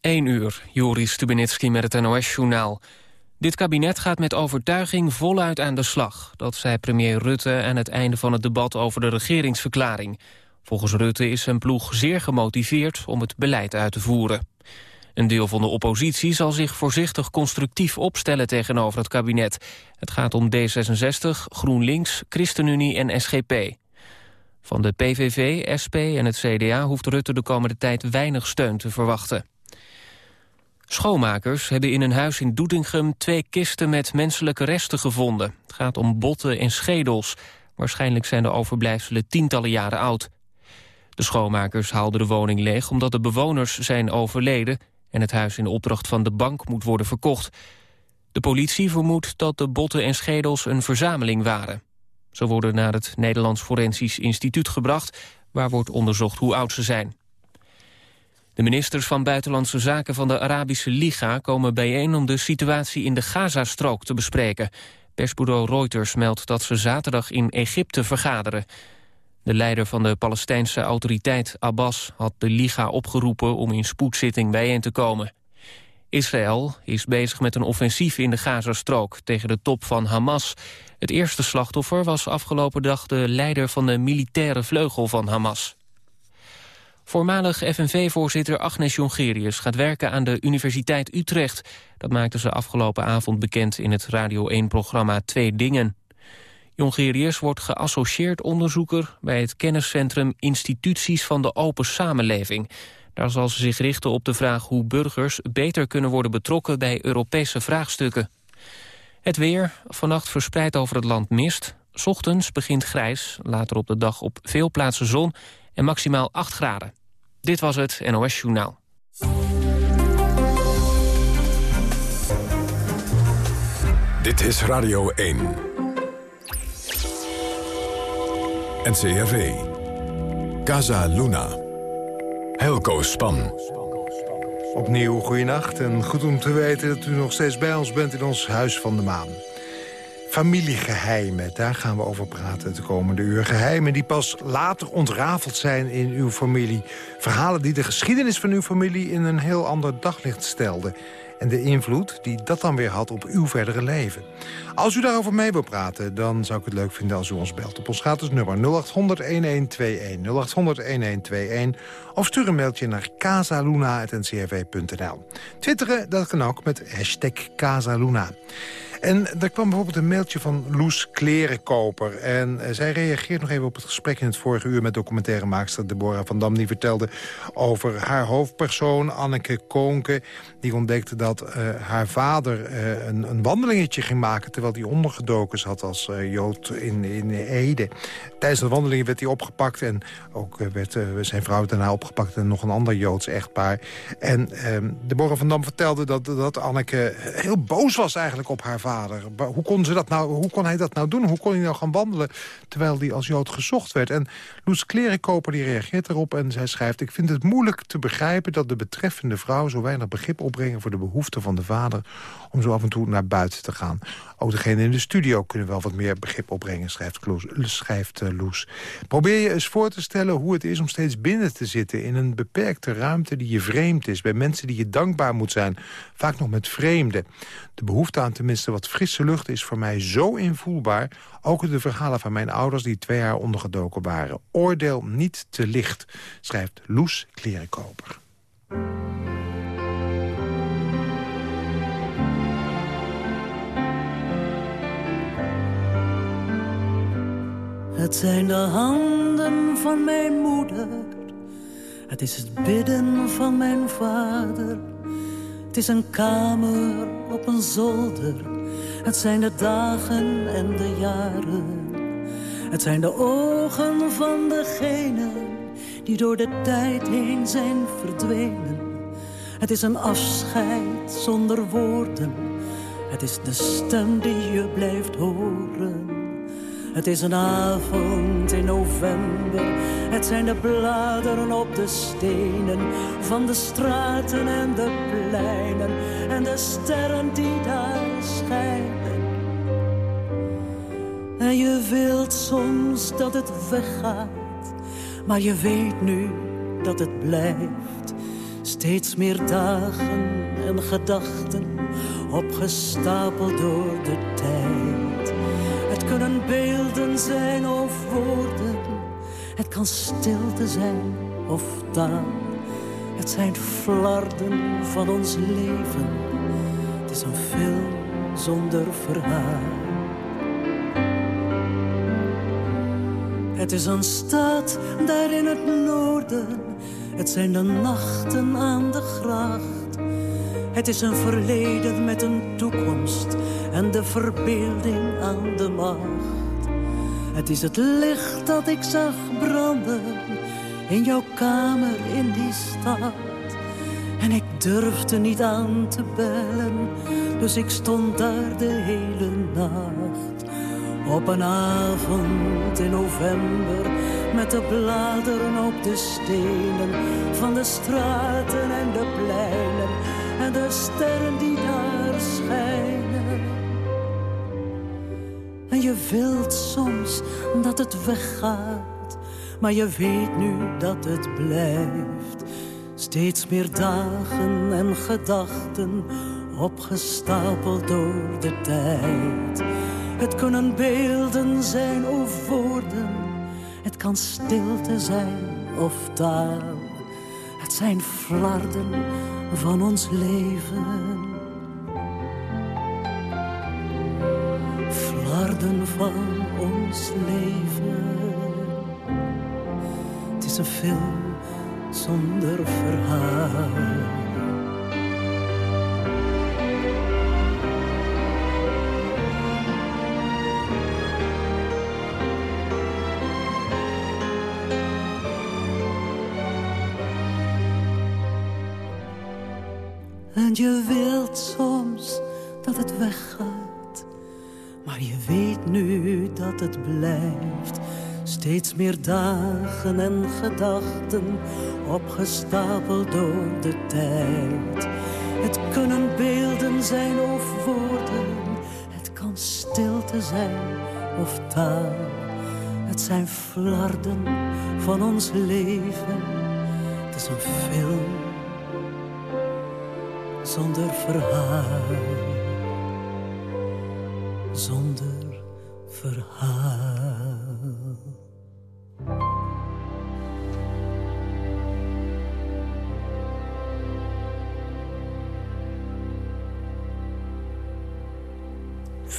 1 uur, Joris Stubenitski met het NOS-journaal. Dit kabinet gaat met overtuiging voluit aan de slag. Dat zei premier Rutte aan het einde van het debat over de regeringsverklaring. Volgens Rutte is zijn ploeg zeer gemotiveerd om het beleid uit te voeren. Een deel van de oppositie zal zich voorzichtig constructief opstellen tegenover het kabinet. Het gaat om D66, GroenLinks, ChristenUnie en SGP. Van de PVV, SP en het CDA hoeft Rutte de komende tijd weinig steun te verwachten. Schoonmakers hebben in een huis in Doetinchem twee kisten met menselijke resten gevonden. Het gaat om botten en schedels. Waarschijnlijk zijn de overblijfselen tientallen jaren oud. De schoonmakers haalden de woning leeg omdat de bewoners zijn overleden... en het huis in opdracht van de bank moet worden verkocht. De politie vermoedt dat de botten en schedels een verzameling waren. Ze worden naar het Nederlands Forensisch Instituut gebracht... waar wordt onderzocht hoe oud ze zijn. De ministers van Buitenlandse Zaken van de Arabische Liga komen bijeen om de situatie in de Gazastrook te bespreken. Persbureau Reuters meldt dat ze zaterdag in Egypte vergaderen. De leider van de Palestijnse autoriteit Abbas had de Liga opgeroepen om in spoedzitting bijeen te komen. Israël is bezig met een offensief in de Gazastrook tegen de top van Hamas. Het eerste slachtoffer was afgelopen dag de leider van de militaire vleugel van Hamas. Voormalig FNV-voorzitter Agnes Jongerius gaat werken aan de Universiteit Utrecht. Dat maakte ze afgelopen avond bekend in het Radio 1-programma Twee Dingen. Jongerius wordt geassocieerd onderzoeker bij het kenniscentrum Instituties van de Open Samenleving. Daar zal ze zich richten op de vraag hoe burgers beter kunnen worden betrokken bij Europese vraagstukken. Het weer, vannacht verspreid over het land mist. Ochtends begint grijs, later op de dag op veel plaatsen zon en maximaal 8 graden. Dit was het NOS Journaal. Dit is Radio 1. NCRV. Casa Luna. Helco Span. Opnieuw goeienacht en goed om te weten dat u nog steeds bij ons bent in ons Huis van de Maan. Familiegeheimen, daar gaan we over praten de komende uur. Geheimen die pas later ontrafeld zijn in uw familie. Verhalen die de geschiedenis van uw familie in een heel ander daglicht stelden. En de invloed die dat dan weer had op uw verdere leven. Als u daarover mee wilt praten, dan zou ik het leuk vinden als u ons belt. Op ons gratis nummer 0800-1121. 0800-1121. Of stuur een mailtje naar casaluna.ncrv.nl. Twitteren, dat kan ook met hashtag Casaluna. En er kwam bijvoorbeeld een mailtje van Loes Klerenkoper. En eh, zij reageert nog even op het gesprek in het vorige uur... met documentairemaakster Deborah van Dam. Die vertelde over haar hoofdpersoon, Anneke Koonke. Die ontdekte dat uh, haar vader uh, een, een, wandelingetje ging maken... terwijl hij ondergedoken zat als Jood in, in Ede. Tijdens de wandeling werd hij opgepakt. En ook werd zijn vrouw daarna opgepakt en nog een ander Joods echtpaar. En ehm, Deborah van Dam vertelde dat, dat Anneke heel boos was eigenlijk op haar vader vader. Hoe kon, ze dat nou, hoe kon hij dat nou doen? Hoe kon hij nou gaan wandelen terwijl hij als Jood gezocht werd? En Loes Klerenkoper die reageert erop en zij schrijft... ik vind het moeilijk te begrijpen dat de betreffende vrouw... zo weinig begrip opbrengen voor de behoeften van de vader... om zo af en toe naar buiten te gaan. Ook degene in de studio kunnen wel wat meer begrip opbrengen, schrijft, schrijft uh, Loes. Probeer je eens voor te stellen hoe het is om steeds binnen te zitten... in een beperkte ruimte die je vreemd is... bij mensen die je dankbaar moet zijn, vaak nog met vreemden. De behoefte aan tenminste wat frisse lucht is voor mij zo invoelbaar. Ook de verhalen van mijn ouders die twee jaar ondergedoken waren. Oordeel niet te licht, schrijft Loes Klerenkoper. Het zijn de handen van mijn moeder. Het is het bidden van mijn vader. Het is een kamer op een zolder. Het zijn de dagen en de jaren. Het zijn de ogen van degene die door de tijd heen zijn verdwenen. Het is een afscheid zonder woorden. Het is de stem die je blijft horen. Het is een avond in november. Het zijn de bladeren op de stenen van de straten en de pleinen en de sterren die daar schijnen. En je wilt soms dat het weggaat, maar je weet nu dat het blijft Steeds meer dagen en gedachten opgestapeld door de kunnen beelden zijn of woorden, het kan stilte zijn of taal. Het zijn flarden van ons leven, het is een film zonder verhaal. Het is een stad daar in het noorden. Het zijn de nachten aan de gracht. Het is een verleden met een toekomst en de verbeelding aan de macht. Het is het licht dat ik zag branden in jouw kamer in die stad. En ik durfde niet aan te bellen, dus ik stond daar de hele nacht. Op een avond in november met de bladeren op de stenen van de straten en de pleinen en de sterren die daar schijnen. Je wilt soms dat het weggaat, maar je weet nu dat het blijft. Steeds meer dagen en gedachten opgestapeld door de tijd. Het kunnen beelden zijn of woorden. Het kan stilte zijn of taal. Het zijn flarden van ons leven. Van ons leven. Het is een film zonder verhaal. En je wilt soms dat het weggaat. Maar je weet dat het blijft. Steeds meer dagen en gedachten opgestapeld door de tijd. Het kunnen beelden zijn of woorden. Het kan stilte zijn of taal. Het zijn flarden van ons leven. Het is een film zonder verhaal. Zonder verhaal.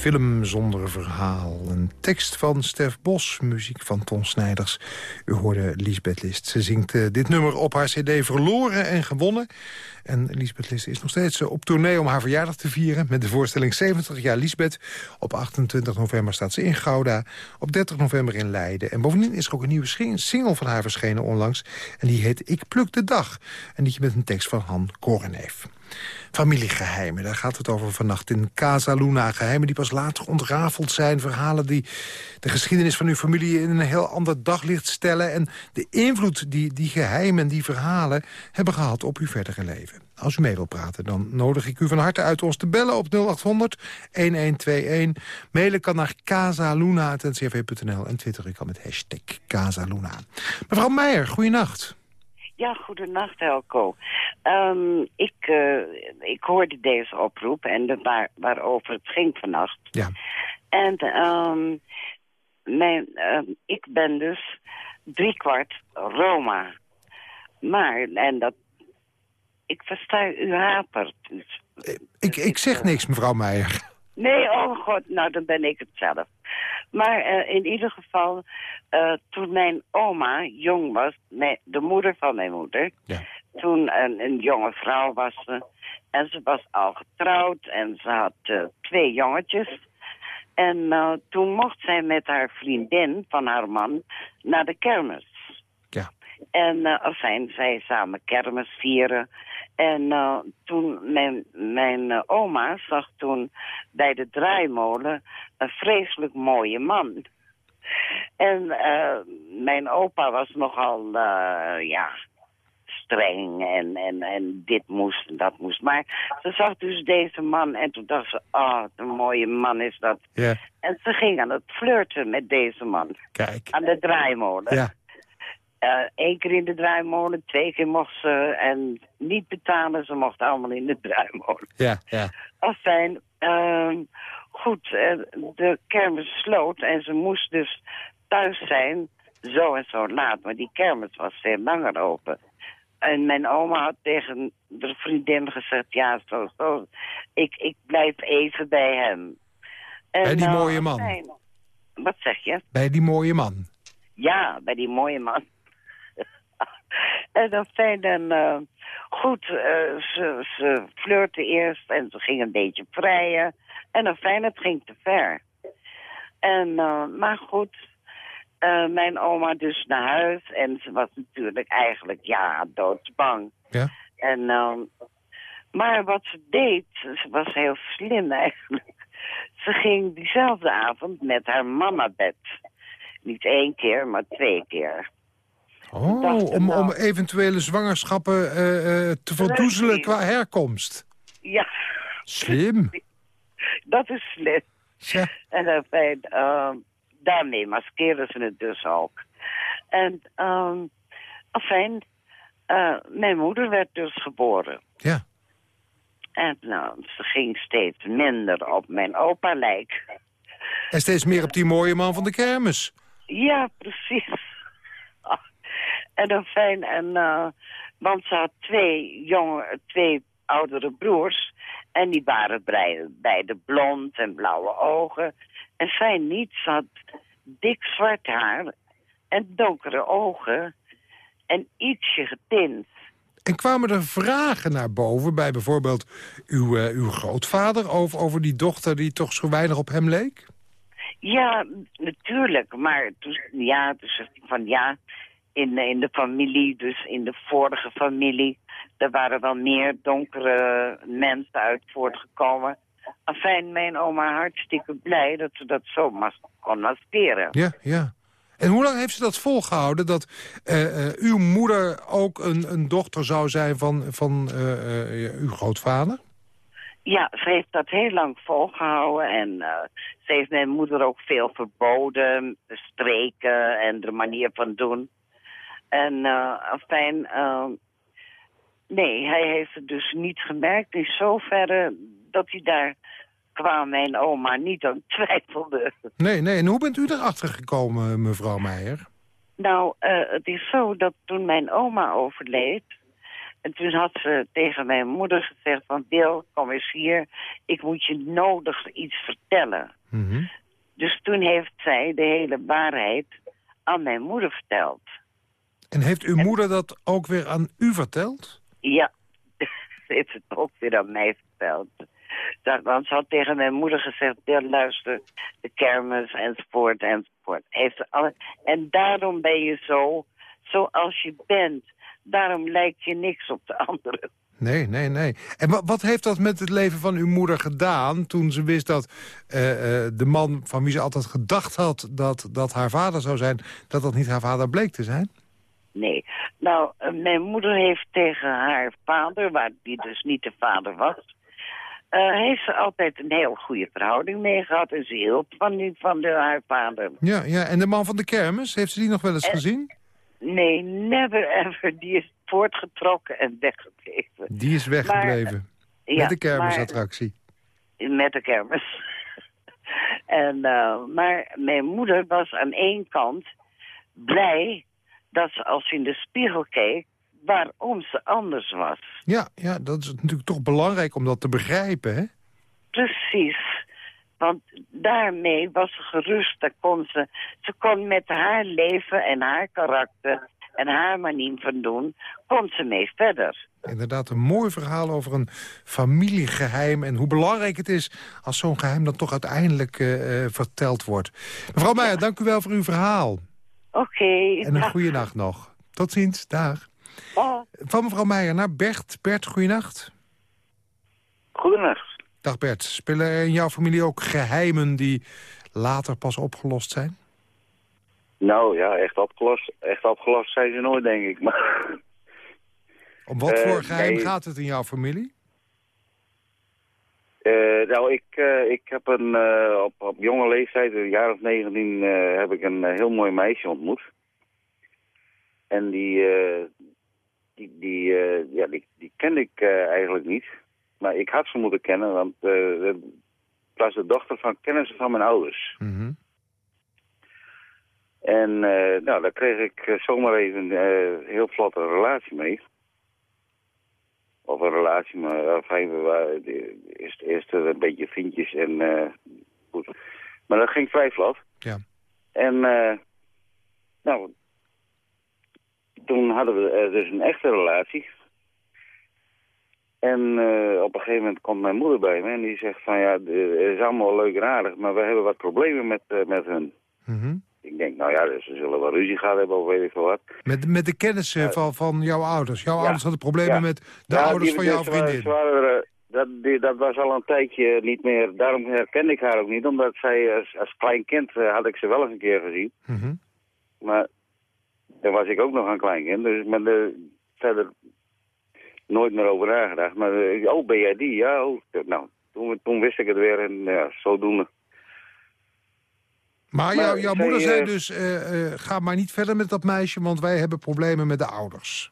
Film zonder verhaal. Een tekst van Stef Bos, muziek van Ton Snijders. U hoorde Lisbeth List. Ze zingt uh, dit nummer op haar cd Verloren en Gewonnen. En Lisbeth List is nog steeds eh, op tournee om haar verjaardag te vieren... met de voorstelling 70 jaar Lisbeth. Op 28 november staat ze in Gouda. Op 30 november in Leiden. En bovendien is er ook een nieuwe single van haar verschenen onlangs. En die heet Ik pluk de dag. En die met een tekst van Han Koreneef. Familiegeheimen, daar gaat het over vannacht in Casa Luna. Geheimen die pas later ontrafeld zijn. Verhalen die de geschiedenis van uw familie in een heel ander daglicht stellen. En de invloed die die geheimen, die verhalen hebben gehad op uw verdere leven. Als u mee wilt praten, dan nodig ik u van harte uit ons te bellen op 0800-1121. Mailen kan naar casaluna.ncrv.nl en twitter ik kan met hashtag Casaluna. Mevrouw Meijer, goeienacht. Ja, goedenacht Helco. Um, ik, uh, ik hoorde deze oproep en de, waar, waarover het ging vannacht. Ja. En um, mijn, uh, ik ben dus driekwart Roma. Maar, en dat... Ik versta u hapert. Dus, ik, ik zeg niks, mevrouw Meijer. Nee, oh god, nou dan ben ik het zelf. Maar uh, in ieder geval, uh, toen mijn oma jong was, de moeder van mijn moeder... Ja. toen een, een, jonge vrouw was ze. En ze was al getrouwd en ze had uh, twee jongetjes. En toen mocht zij met haar vriendin van haar man naar de kermis. Ja. En fijn, zij samen kermis vieren. En uh, toen mijn, mijn uh, oma zag toen bij de draaimolen een vreselijk mooie man. En uh, mijn opa was nogal, ja, streng en, en, en dit moest en dat moest. Maar ze zag dus deze man en toen dacht ze, ah, oh, een mooie man is dat. Ja. En ze ging aan het flirten met deze man. Kijk. Aan de draaimolen. Ja. Eén keer in de draaimolen, twee keer mocht ze en niet betalen. Ze mocht allemaal in de draaimolen. Ja, ja. Afijn, uh, goed, de kermis sloot en ze moest dus thuis zijn zo en zo laat. Maar die kermis was veel langer open. En mijn oma had tegen de vriendin gezegd, ja, zo, zo. Ik, ik blijf even bij hem. En, bij die uh, mooie man? wat zeg je? Bij die mooie man? Ja, bij die mooie man. En dan fijn dan... Uh, goed, uh, ze, ze eerst en ze ging een beetje vrijen. En dan fijn, het ging te ver. En, maar goed, mijn oma dus naar huis. En ze was natuurlijk eigenlijk, ja, doodsbang. Ja. En, uh, maar wat ze deed, ze was heel slim eigenlijk. Ze ging diezelfde avond met haar mama bed. Niet één keer, maar twee keer. Oh, om, om eventuele zwangerschappen uh, te verdoezelen qua herkomst. Ja. Slim. Dat is slim. Ja. En fijn, daarmee maskeren ze het dus ook. En, um, afijn, uh, mijn moeder werd dus geboren. Ja. En nou, ze ging steeds minder op mijn opa lijk. En steeds meer op die mooie man van de kermis. Ja, precies. En dan fijn, en, uh, want ze had twee jonge, twee oudere broers. En die waren beide blond en blauwe ogen. En zij niet. Ze had dik zwart haar en donkere ogen en ietsje getint. En kwamen er vragen naar boven bij bijvoorbeeld uw, uh, uw grootvader... Over, over die dochter die toch zo weinig op hem leek? Ja, natuurlijk. Maar toen, ja, dus van ja, in, in de familie, dus in de vorige familie... er waren wel meer donkere mensen uit voortgekomen... Afijn, mijn oma hartstikke blij dat ze dat zo mas kon maskeren. Ja, ja. En hoe lang heeft ze dat volgehouden? Dat uh, uh, uw moeder ook een, een dochter zou zijn van, van uh, uw grootvader? Ja, ze heeft dat heel lang volgehouden. En ze heeft mijn moeder ook veel verboden. Spreken en de manier van doen. En afijn... nee, hij heeft het dus niet gemerkt in zoverre dat hij daar qua mijn oma niet aan twijfelde. Nee, nee. En hoe bent u erachter gekomen, mevrouw Meijer? Nou, uh, het is zo dat toen mijn oma overleed... en toen had ze tegen mijn moeder gezegd van... Bill, kom eens hier, ik moet je nodig iets vertellen. Mm -hmm. Dus toen heeft zij de hele waarheid aan mijn moeder verteld. En heeft uw en... moeder dat ook weer aan u verteld? Ja, ze heeft het ook weer aan mij verteld. Dat, want ze had tegen mijn moeder gezegd, ja, luister, de kermis enzovoort enzovoort. Heeft alle, en daarom ben je zo, zoals je bent. Daarom lijkt je niks op de anderen. Nee, nee, nee. En wat, wat heeft dat met het leven van uw moeder gedaan... toen ze wist dat uh, uh, de man van wie ze altijd gedacht had... Dat, dat haar vader zou zijn, dat dat niet haar vader bleek te zijn? Nee. Nou, uh, mijn moeder heeft tegen haar vader... waar die dus niet de vader was... Uh, heeft ze altijd een heel goede verhouding mee gehad. En ze hielp van, nu van de, haar vader. Ja, ja, en de man van de kermis, heeft ze die nog wel eens gezien? Nee, never ever. Die is voortgetrokken en weggebleven. Die is weggebleven? Maar, met de kermisattractie? Met de kermis. en, uh, maar mijn moeder was aan één kant blij dat ze als ze in de spiegel keek waarom ze anders was. Ja, ja, dat is natuurlijk toch belangrijk om dat te begrijpen, hè? Precies. Want daarmee was ze gerust. Daar kon ze, ze kon met haar leven en haar karakter en haar manier van doen, kon ze mee verder. Inderdaad, een mooi verhaal over een familiegeheim... en hoe belangrijk het is als zo'n geheim dan toch uiteindelijk uh, verteld wordt. Mevrouw Meijer, ja. dank u wel voor uw verhaal. Oké. Okay, en een goede nacht nog. Tot ziens, dag. Oh. Van mevrouw Meijer naar Bert. Bert, goeienacht. Goedenacht. Dag Bert. Spelen er in jouw familie ook geheimen die later pas opgelost zijn? Nou ja, echt opgelost, echt opgelost zijn ze nooit, denk ik. Maar... Om wat voor uh, geheim nee. gaat het in jouw familie? Uh, nou, ik, uh, ik heb een, op, op jonge leeftijd, een jaar of 19, heb ik een heel mooi meisje ontmoet. En die, eh, die, die, eh, ja, die, die kende ik eh, eigenlijk niet. Maar ik had ze moeten kennen, want eh, het was de dochter van kennissen van mijn ouders. Mhm. En eh, nou, daar kreeg ik eh, zomaar even eh, heel vlot een relatie mee. Een relatie, maar enfin, we waren eerst, eerst een beetje vriendjes en eh, goed. Maar dat ging vrij vlot. Ja. En eh, nou, toen hadden we eh, dus een echte relatie. En op een gegeven moment komt mijn moeder bij me en die zegt van ja, het is allemaal leuk en aardig, maar we hebben wat problemen met, met hun. Mhm. Ik denk, nou ja, dus ze zullen wel ruzie gehad hebben of weet ik veel wat. Met, met de kennissen van, van jouw ouders. Jouw Ja. ouders hadden problemen Ja. met de ouders van jouw vriendin. er, eh, dat, die, dat was al een tijdje niet meer, daarom herkende ik haar ook niet. Omdat zij als, als klein kind eh, had ik ze wel eens een keer gezien. Mhm. Maar dan was ik ook nog een klein kind, dus maar de, verder nooit meer over nagedacht. Maar eh, oh, ben jij die? Ja, oh. Nou, toen, toen wist ik het weer en ja, zodoende. Maar, Maar jouw, moeder zei eh, dus, eh, eh, ga maar niet verder met dat meisje, want wij hebben problemen met de ouders.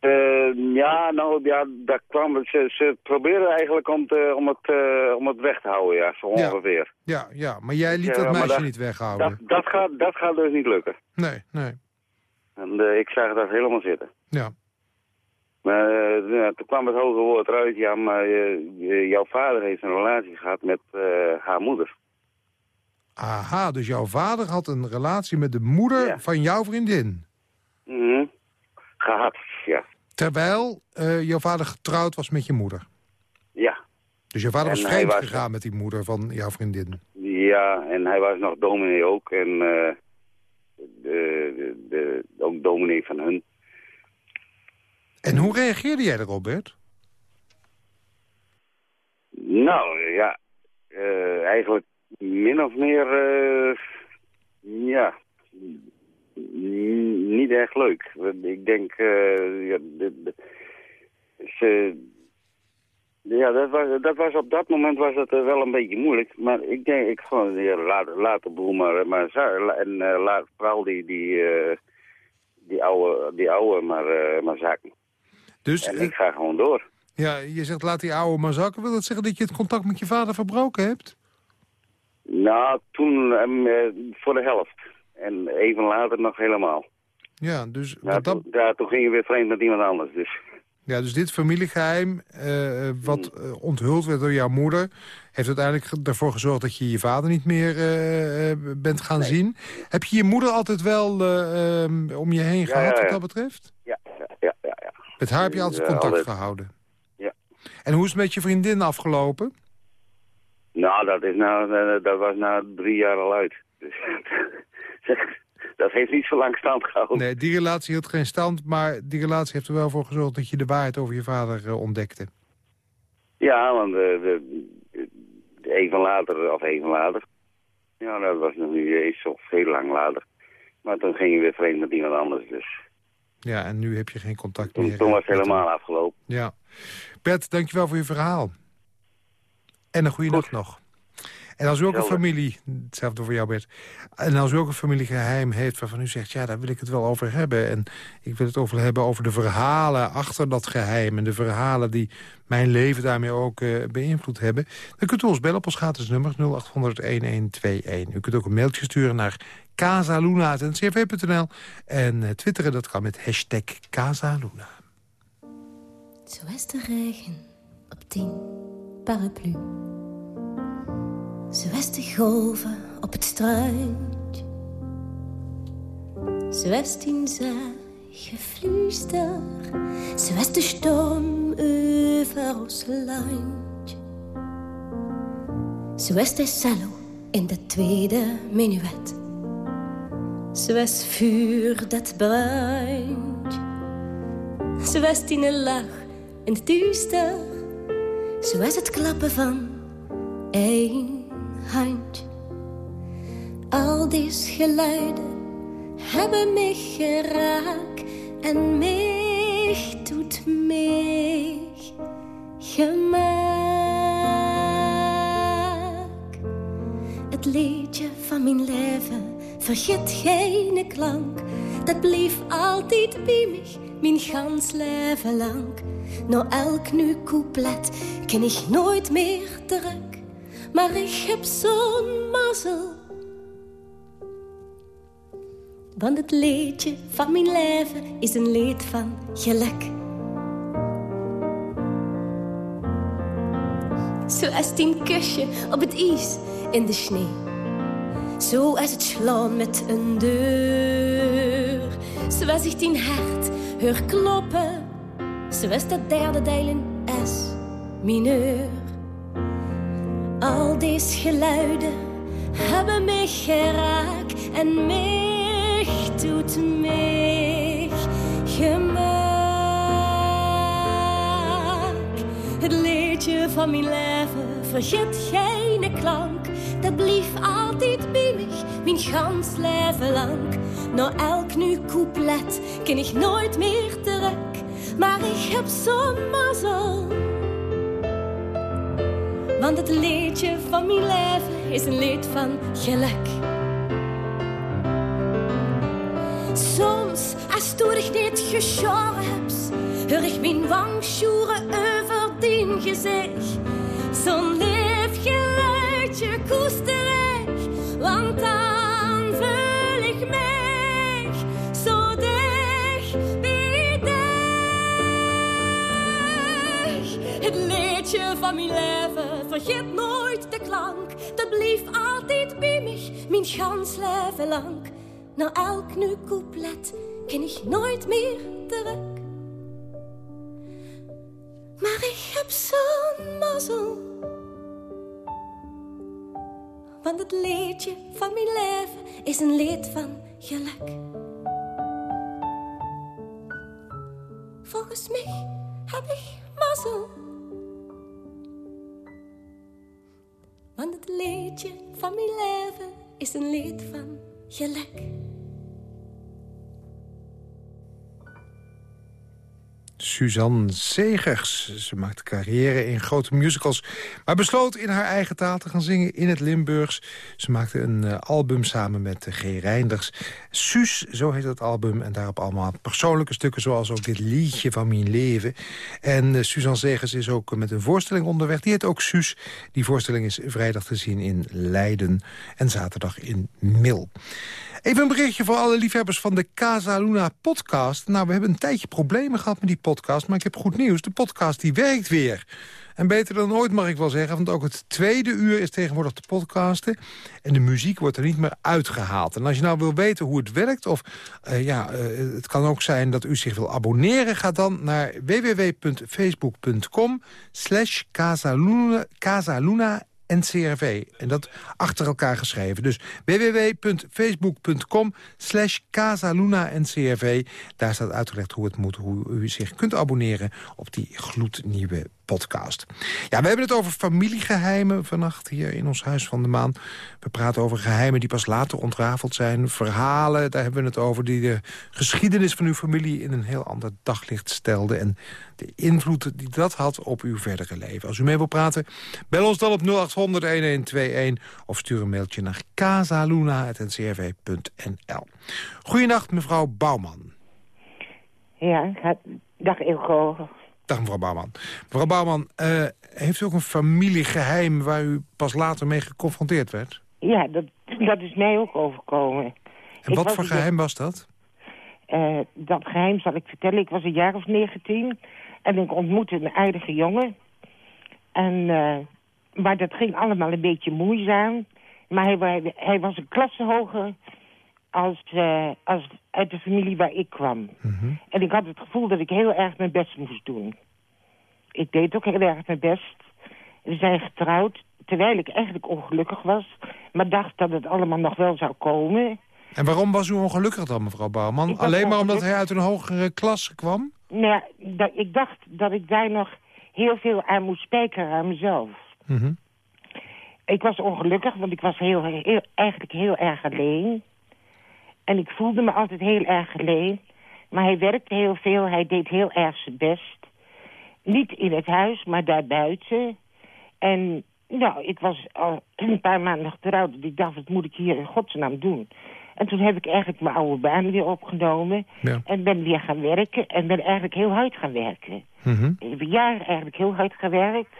Eh, ja, nou, ja, dat kwam, ze, ze probeerden eigenlijk om, te, om, het, om het weg te houden, ja, zo ongeveer. Ja, ja, maar jij liet dat meisje dat- niet weghouden. Dat, dat, gaat, dat gaat dus niet lukken. Nee, nee. En ik zag dat helemaal zitten. Ja. Maar ja, toen kwam het hoge woord eruit, ja, maar jouw vader heeft een relatie gehad met haar moeder. Aha, dus jouw vader had een relatie met de moeder Ja. van jouw vriendin. Mhm. Gehad, ja. Terwijl eh, jouw vader getrouwd was met je moeder. Ja. Dus jouw vader En was hij vreemd was- gegaan met die moeder van jouw vriendin. Ja, en hij was nog dominee ook. En eh, de, de, de, ook dominee van hun. En hoe reageerde jij erop, Bert? Nou, ja. eh, eigenlijk min of meer... eh, ja. Niet echt leuk. Ik denk... eh, ja, de, de- ze, ja, dat was, dat was op dat moment was het eh, wel een beetje moeilijk. Maar ik denk, ik vond, ja, laat, laat de boel maar, maar en laat vooral die, die, die oude, die oude maar, maar zakken. Dus En eh, ik ga gewoon door. ja, je zegt laat die oude maar zakken. Wil dat zeggen dat je het contact met je vader verbroken hebt? Nou, toen ehm, eh, voor de helft. En even later nog helemaal. Ja, dus, wat dat, toen, ja, toen ging je weer vreemd met iemand anders. Dus. ja, dus dit familiegeheim, eh, wat Hmm. eh, onthuld werd door jouw moeder... heeft uiteindelijk ervoor gezorgd dat je je vader niet meer eh, eh, bent gaan zien. Heb je je moeder altijd wel eh, ehm, om je heen Ja, gehad ja, wat dat betreft? Ja, ja, ja. Met haar heb je altijd contact altijd. gehouden? Ja. En hoe is het met je vriendin afgelopen? Nou, dat, is nou, eh, dat was na drie jaar al uit. Dus, dat heeft niet zo lang stand gehouden. Nee, die relatie hield geen stand, maar die relatie heeft er wel voor gezorgd... dat je de waarheid over je vader eh, ontdekte. Ja, want eh, de, de- even later, of even later. Ja, dat was nog niet eens of heel lang later. Maar toen ging je weer vreemd met iemand anders. Dus Ja, en nu heb je geen contact meer. toen eh, was het helemaal afgelopen. Ja. Bert, dankjewel voor je verhaal. En een goede nacht nog. En als u ook een familie, hetzelfde voor jou Bert... en als u ook een familiegeheim heeft waarvan u zegt... ja, daar wil ik het wel over hebben. En ik wil het over hebben over de verhalen achter dat geheim... en de verhalen die mijn leven daarmee ook eh, beïnvloed hebben... dan kunt u ons bellen op ons gratis nummer 0800-1121. U kunt ook een mailtje sturen naar casaluna.ncrv.nl... en eh, twitteren, dat kan met hashtag Casaluna. Zo is de regen op tien paraplu. Is de golven op het strandje. Zo is tien gefluister. Zo is de storm over ons landje. Zo is de cello in de tweede minuet. Zo is vuur dat brandt. Zo is tien lach in het duister. Zo is het klappen van één handje. Al deze geluiden hebben mij geraakt en mij doet mij gemak. Het liedje van mijn leven vergeet geen klank. Dat bleef altijd bij mij, mijn gans leven lang. Nou elk nu couplet ken ik nooit meer terug. Maar ik heb zo'n mazzel. Want het liedje van mijn leven is een lied van geluk. Zoals tien kusje op het ijs in de sneeuw. Zoals het slaan met een deur. Zoals ik tien hart hoor kloppen. Zoals dat derde deel in S mineur. Al deze geluiden hebben mij geraakt en mij doet mij gemak. Het liedje van mijn leven vergeet geen klank. Dat blief altijd bij mij, mijn gans leven lang. Na elk nu couplet ken ik nooit meer terug. Maar ik heb zo'n mazzel. Want het liedje van mijn leven is een lied van geluk. Soms, als toen ik niet geschoren heb, hoor ik mijn sjoeren over die gezicht. Zo'n van mijn leven vergeet nooit de klank. Dat bleef altijd bij mij, mijn gans leven lang. Na elk nu couplet ken ik nooit meer terug. Maar ik heb zo'n mazzel. Want het liedje van mijn leven is een lied van geluk. Volgens mij heb ik mazzel. Want het liedje van mijn leven is een lied van geluk. Suzanne Zegers. Ze maakte carrière in grote musicals... maar besloot in haar eigen taal te gaan zingen in het Limburgs. Ze maakte een uh, album samen met uh, G. Reinders. Suus, zo heet het album. En daarop allemaal persoonlijke stukken... zoals ook dit liedje van mijn leven. En uh, Suzanne Zegers is ook met een voorstelling onderweg. Die heet ook Suus. Die voorstelling is vrijdag te zien in Leiden... en zaterdag in Mil. Even een berichtje voor alle liefhebbers van de Casa Luna podcast. Nou, we hebben een tijdje problemen gehad met die podcast, maar ik heb goed nieuws. De podcast die werkt weer. En beter dan ooit mag ik wel zeggen, want ook het tweede uur is tegenwoordig te podcasten. En de muziek wordt er niet meer uitgehaald. En als je nou wil weten hoe het werkt, of uh, ja, uh, het kan ook zijn dat u zich wil abonneren... ga dan naar www.facebook.com slash Casaluna NCRV. En dat achter elkaar geschreven. Dus www.facebook.com slash. Daar staat uitgelegd hoe het moet, hoe u zich kunt abonneren op die gloednieuwe podcast. Ja, we hebben het over familiegeheimen vannacht hier in ons Huis van de Maan. We praten over geheimen die pas later ontrafeld zijn. Verhalen, daar hebben we het over, die de geschiedenis van uw familie... in een heel ander daglicht stelden. En de invloed die dat had op uw verdere leven. Als u mee wilt praten, bel ons dan op 0800-1121... of stuur een mailtje naar casaluna.ncrv.nl. Goedenacht, mevrouw Bouwman. Ja, dag Ilko. Dag mevrouw Bouwman. Mevrouw Bouwman, uh, heeft u ook een familiegeheim... waar u pas later mee geconfronteerd werd? Ja, dat, dat is mij ook overkomen. En ik wat voor geheim was dat? Uh, dat geheim zal ik vertellen. Ik was een jaar of 19 en ik ontmoette een aardige jongen. En, uh, maar dat ging allemaal een beetje moeizaam. Maar hij, hij was een klasse hoger als, uh, als uit de familie waar ik kwam. Mm -hmm. En ik had het gevoel dat ik heel erg mijn best moest doen. Ik deed ook heel erg mijn best. We zijn getrouwd, terwijl ik eigenlijk ongelukkig was... maar dacht dat het allemaal nog wel zou komen. En waarom was u ongelukkig dan, mevrouw Bouwman? Alleen maar omdat hij uit een hogere klasse kwam? Nou, dat, ik dacht dat ik daar nog heel veel aan moest spijkeren aan mezelf. Mm -hmm. Ik was ongelukkig, want ik was heel, heel, eigenlijk heel erg alleen... En ik voelde me altijd heel erg alleen. Maar hij werkte heel veel, hij deed heel erg zijn best. Niet in het huis, maar daarbuiten. En nou, ik was al een paar maanden getrouwd. Dus ik dacht, wat moet ik hier in godsnaam doen? En toen heb ik eigenlijk mijn oude baan weer opgenomen. Ja. En ben weer gaan werken. En ben eigenlijk heel hard gaan werken. Mhm. Ik heb jaren eigenlijk heel hard gewerkt.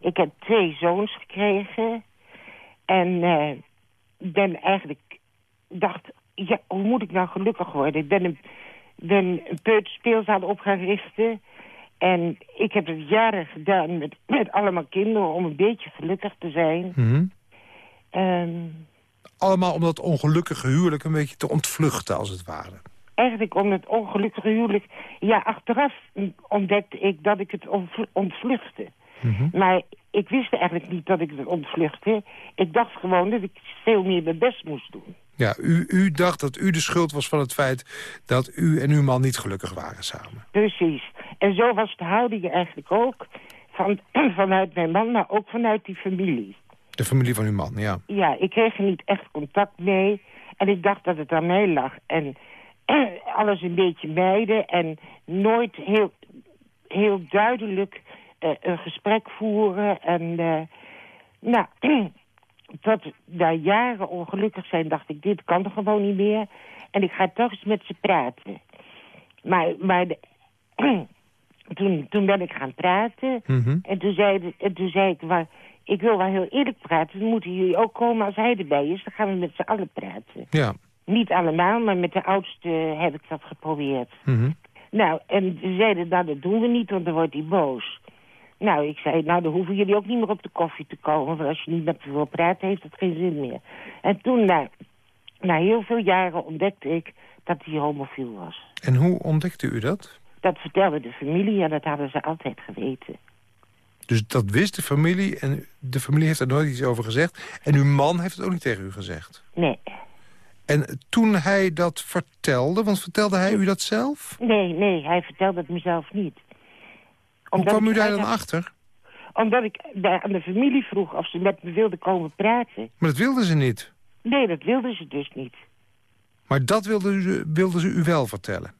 Ik heb twee zoons gekregen. En eh ben eigenlijk dacht, ja, hoe moet ik nou gelukkig worden? Ik ben een, ben een peuterspeelzaal op gaan richten. En ik heb het jaren gedaan met, met allemaal kinderen om een beetje gelukkig te zijn. Mhm. Ehm, Allemaal om dat ongelukkige huwelijk een beetje te ontvluchten, als het ware. eigenlijk om het ongelukkige huwelijk... Ja, achteraf ontdekte ik dat ik het ontvl- ontvluchtte. Mhm. Maar ik wist eigenlijk niet dat ik het ontvluchtte. Ik dacht gewoon dat ik veel meer mijn best moest doen. Ja, u, u dacht dat u de schuld was van het feit dat u en uw man niet gelukkig waren samen. Precies. En zo was de houding eigenlijk ook van, vanuit mijn man, maar ook vanuit die familie. De familie van uw man, ja. Ja, ik kreeg er niet echt contact mee. En ik dacht dat het aan mij lag. En alles een beetje mijden. En nooit heel, heel duidelijk eh, een gesprek voeren. En eh, nou, tot na jaren ongelukkig zijn dacht ik, dit kan er gewoon niet meer. En ik ga toch eens met ze praten. Maar, maar de- toen, toen ben ik gaan praten. Mhm. En toen zei, en toen zei ik, maar, ik wil wel heel eerlijk praten. Dan moeten jullie ook komen als hij erbij is. Dan gaan we met z'n allen praten. Ja. Niet allemaal, maar met de oudste heb ik dat geprobeerd. Mhm. Nou, en ze zeiden, nou, dat doen we niet, want dan wordt hij boos. Nou, ik zei, nou, dan hoeven jullie ook niet meer op de koffie te komen. Want als je niet met me wil praten, heeft het geen zin meer. En toen, na, na heel veel jaren, ontdekte ik dat hij homofiel was. En hoe ontdekte u dat? Dat vertelde de familie en dat hadden ze altijd geweten. Dus dat wist de familie en de familie heeft er nooit iets over gezegd. En uw man heeft het ook niet tegen u gezegd. Nee, En toen hij dat vertelde, want vertelde hij u dat zelf? nee, nee, hij vertelde het mezelf niet. Hoe kwam u daar dan achter? Omdat ik bij, aan de familie vroeg of ze met me wilden komen praten. Maar dat wilden ze niet. Nee, dat wilden ze dus niet. Maar dat wilden, u, wilden ze u wel vertellen.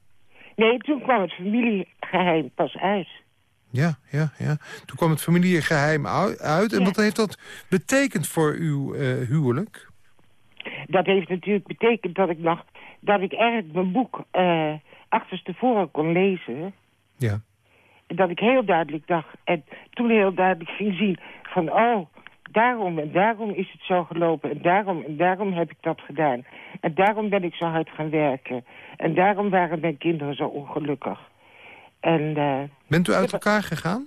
Nee, toen kwam het familiegeheim pas uit. Ja, ja, ja. Toen kwam het familiegeheim ui- uit. En Ja. wat heeft dat betekend voor uw eh, huwelijk? Dat heeft natuurlijk betekend dat ik nog... dat ik eigenlijk mijn boek eh achterstevoren kon lezen. Ja. Dat ik heel duidelijk dacht... en toen heel duidelijk ging zien van... oh, daarom en daarom is het zo gelopen... en daarom en daarom heb ik dat gedaan. En daarom ben ik zo hard gaan werken. En daarom waren mijn kinderen zo ongelukkig. En... eh, Bent u uit elkaar gegaan?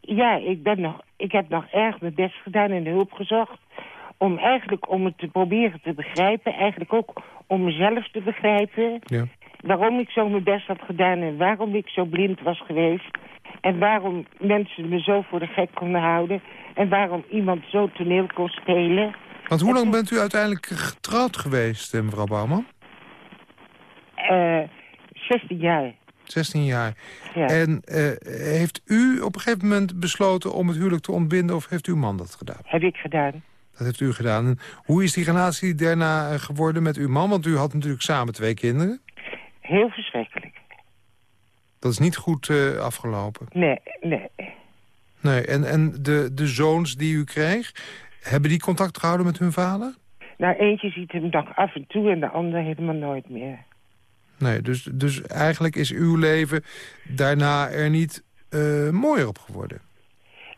Ja, ik, ben nog, ik heb nog erg mijn best gedaan en hulp gezocht. Om eigenlijk om het te proberen te begrijpen. Eigenlijk ook om mezelf te begrijpen. Ja. Waarom ik zo mijn best had gedaan en waarom ik zo blind was geweest. En waarom mensen me zo voor de gek konden houden. En waarom iemand zo toneel kon spelen. Want hoe lang bent u uiteindelijk getrouwd geweest, eh, mevrouw Bouwman? Eh 16 jaar. 16 jaar. Ja. En eh, heeft u op een gegeven moment besloten om het huwelijk te ontbinden... of heeft uw man dat gedaan? Heb ik gedaan. Dat heeft u gedaan. En hoe is die relatie daarna geworden met uw man? Want u had natuurlijk samen twee kinderen. Heel verschrikkelijk. Dat is niet goed eh, afgelopen. Nee, nee. Nee, en, en de, de zoons die u kreeg... hebben die contact gehouden met hun vader? Nou, eentje ziet hem nog af en toe en de ander helemaal nooit meer. Nee, dus, dus eigenlijk is uw leven daarna er niet eh, mooier op geworden.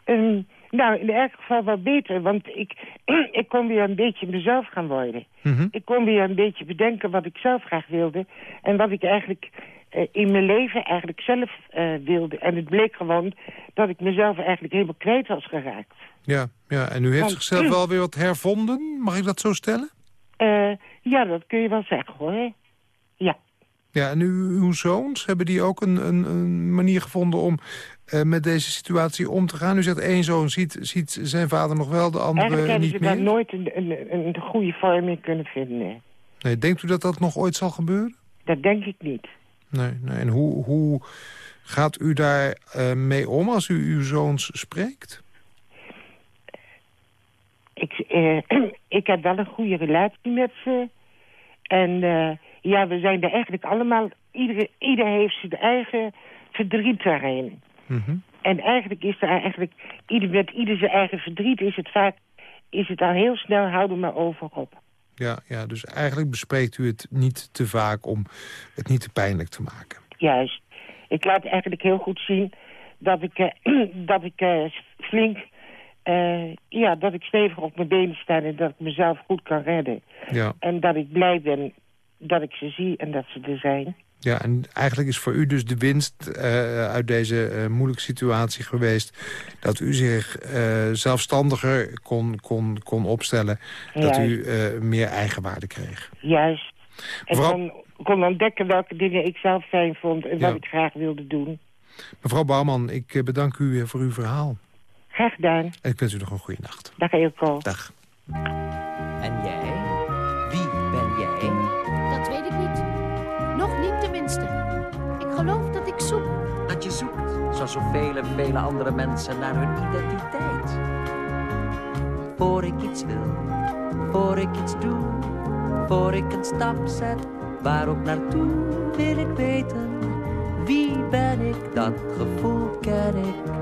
Ehm, nou, in elk geval wel beter, want ik, ik kon weer een beetje mezelf gaan worden. Mhm. Ik kon weer een beetje bedenken wat ik zelf graag wilde. En wat ik eigenlijk eh, in mijn leven eigenlijk zelf eh, wilde. En het bleek gewoon dat ik mezelf eigenlijk helemaal kwijt was geraakt. Ja, ja, en u heeft Want- zichzelf wel weer wat hervonden, mag ik dat zo stellen? Eh, ja, dat kun je wel zeggen hoor. Ja. Ja, en u, uw zoons, hebben die ook een, een, een manier gevonden om eh, met deze situatie om te gaan? U zegt één zoon ziet, ziet zijn vader nog wel, de andere Eigenlijk hebben niet ze daar meer. nooit een, een, een goede vorm in kunnen vinden. Nee, denkt u dat dat nog ooit zal gebeuren? Dat denk ik niet. Nee, nee. En hoe, hoe gaat u daar eh, mee om als u uw zoons spreekt? Ik, eh, ik heb wel een goede relatie met ze. En ja, we zijn er eigenlijk allemaal... Ieder, ieder heeft zijn eigen verdriet daarin. Mhm. En eigenlijk is er eigenlijk... Ieder, met ieder zijn eigen verdriet is het vaak... Is het al heel snel houden maar over op. Ja, ja, dus eigenlijk bespreekt u het niet te vaak om het niet te pijnlijk te maken. Juist. Ik laat eigenlijk heel goed zien dat ik, eh, dat ik eh, flink... eh, ja, dat ik stevig op mijn benen sta en dat ik mezelf goed kan redden. Ja. En dat ik blij ben dat ik ze zie en dat ze er zijn. Ja, en eigenlijk is voor u dus de winst eh, uit deze eh, moeilijke situatie geweest... dat u zich eh, zelfstandiger kon, kon, kon opstellen. Dat u eh, meer eigenwaarde kreeg. Juist. En Mevrouw- kon, kon ontdekken welke dingen ik zelf fijn vond en Ja. wat ik graag wilde doen. Mevrouw Bouwman, ik bedank u voor uw verhaal. Graag gedaan. En ik wens u nog een goede nacht. Dag Eelco. Dag. En jij? Zoals zoveel vele andere mensen, naar hun identiteit. Voor ik iets wil, voor ik iets doe, voor ik een stap zet, waar ook naartoe wil ik weten. Wie ben ik, dat gevoel ken ik.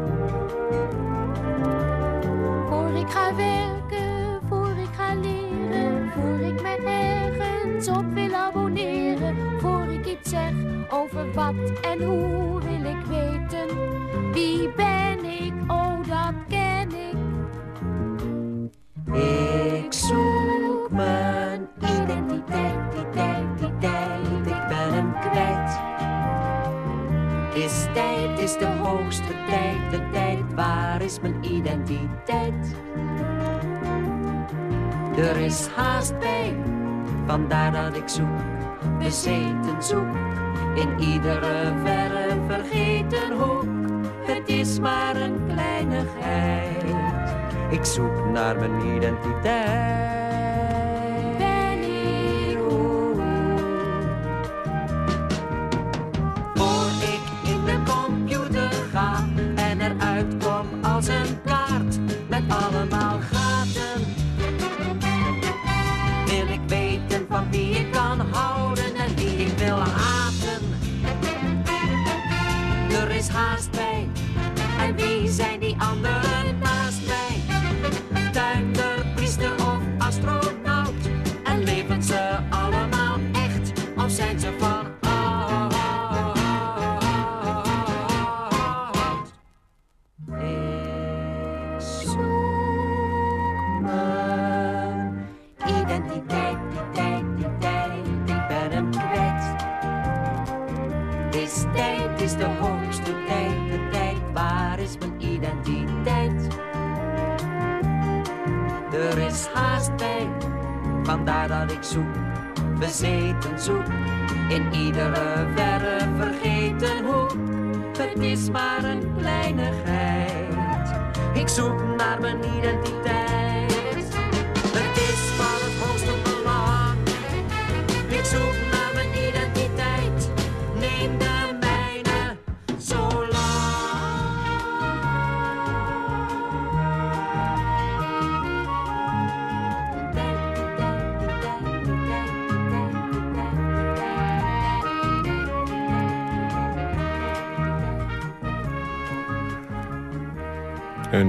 Voor ik ga werken, voor ik ga leren. Voor ik me ergens op wil abonneren. Voor ik iets zeg over wat en hoe wil ik weten. Wie ben ik, oh dat ken ik. Ik zoek mijn identiteit, tijd, ik ben hem kwijt. Is tijd, is de hoogste tijd, de tijd, waar is mijn identiteit? Er is haast bij, vandaar dat ik zoek, bezeten zoek, in iedere verre vergeten hoek. Het is maar een kleinigheid, ik zoek naar mijn identiteit.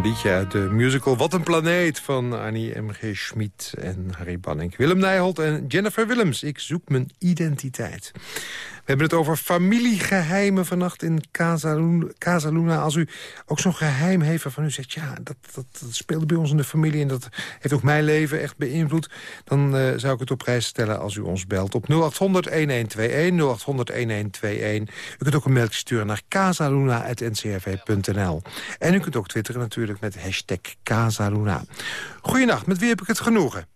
Liedje uit de musical Wat een planeet van Annie M.G. Schmid en Harry Banning. Willem Nijholt en Jennifer Willems. Ik zoek mijn identiteit. We hebben het over familiegeheimen vannacht in Casa Luna. Casa Luna. Als u ook zo'n geheim heeft waarvan u zegt... ja, dat, dat, speelde bij ons in de familie... en dat heeft ook mijn leven echt beïnvloed... dan eh, zou ik het op prijs stellen als u ons belt op 0800-1121. 0800-1121. U kunt ook een mailtje sturen naar casaluna.ncrv.nl. En u kunt ook twitteren natuurlijk met hashtag Casaluna. Goedenacht, met wie heb ik het genoegen?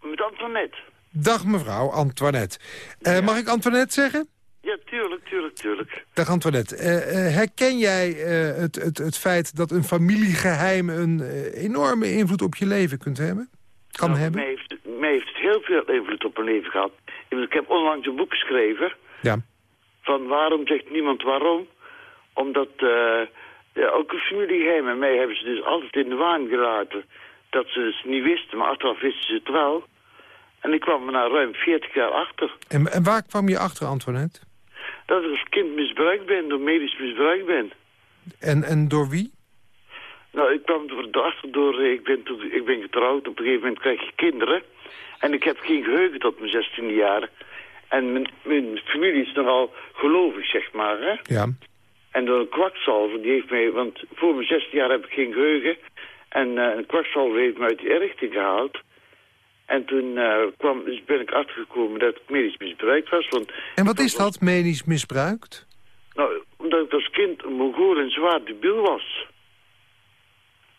Met Antoinette. Dag mevrouw Antoinette. Eh, Mag ik Antoinette zeggen? Ja, tuurlijk, tuurlijk, tuurlijk. Dag Antoinette. Eh, eh, herken jij het, het, het feit dat een familiegeheim... een enorme invloed op je leven kunt hebben? Kan Nou, hebben? Mij heeft, mij heeft het heel veel invloed op mijn leven gehad. Ik heb onlangs een boek geschreven Ja. van waarom zegt niemand waarom. Omdat ja, ook een familiegeheim en mij hebben ze dus altijd in de waan gelaten. Dat ze het niet wisten, maar achteraf wisten ze het wel. En ik kwam er na ruim 40 jaar achter. En, en waar kwam je achter, Antoinette? Dat ik als kind misbruikt ben, door medisch misbruikt ben. En, en door wie? Nou, ik kwam er erachter door, eh, ik ben, toen- ik ben getrouwd, op een gegeven moment krijg je kinderen. En ik heb geen geheugen tot mijn 16e jaar. En mijn, mijn familie is nogal gelovig, zeg maar, hè. Ja. En door een kwakzalver, die heeft mij, want voor mijn 16 jaar heb ik geen geheugen. En eh, een kwakzalver heeft me uit die ergting gehaald. En toen eh, kwam, dus ben ik achtergekomen dat ik medisch misbruikt was. Want, En wat is dat, medisch misbruikt? nou, omdat ik als kind een mongool en zwaar debiel was.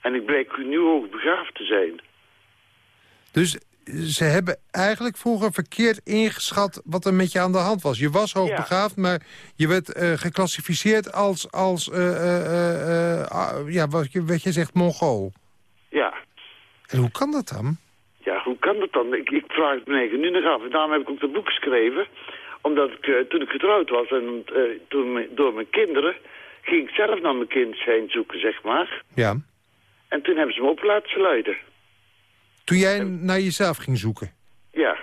En ik blijk nu hoogbegaafd te zijn. Dus ze hebben eigenlijk vroeger verkeerd ingeschat wat er met je aan de hand was. Je was hoogbegaafd, maar je werd eh, geclassificeerd als, als eh, ah, ja, wat je, wat je zegt, Mongool. Ja. En hoe kan dat dan? Ja, hoe kan dat dan? Ik, ik vraag het me nu nog af. En daarom heb ik ook dat boek geschreven. Omdat ik, eh, toen ik getrouwd was en eh, toen door mijn kinderen... ging ik zelf naar mijn kind zijn zoeken, zeg maar. Ja. En toen hebben ze me op laten sluiten. Toen jij naar jezelf ging zoeken. Ja.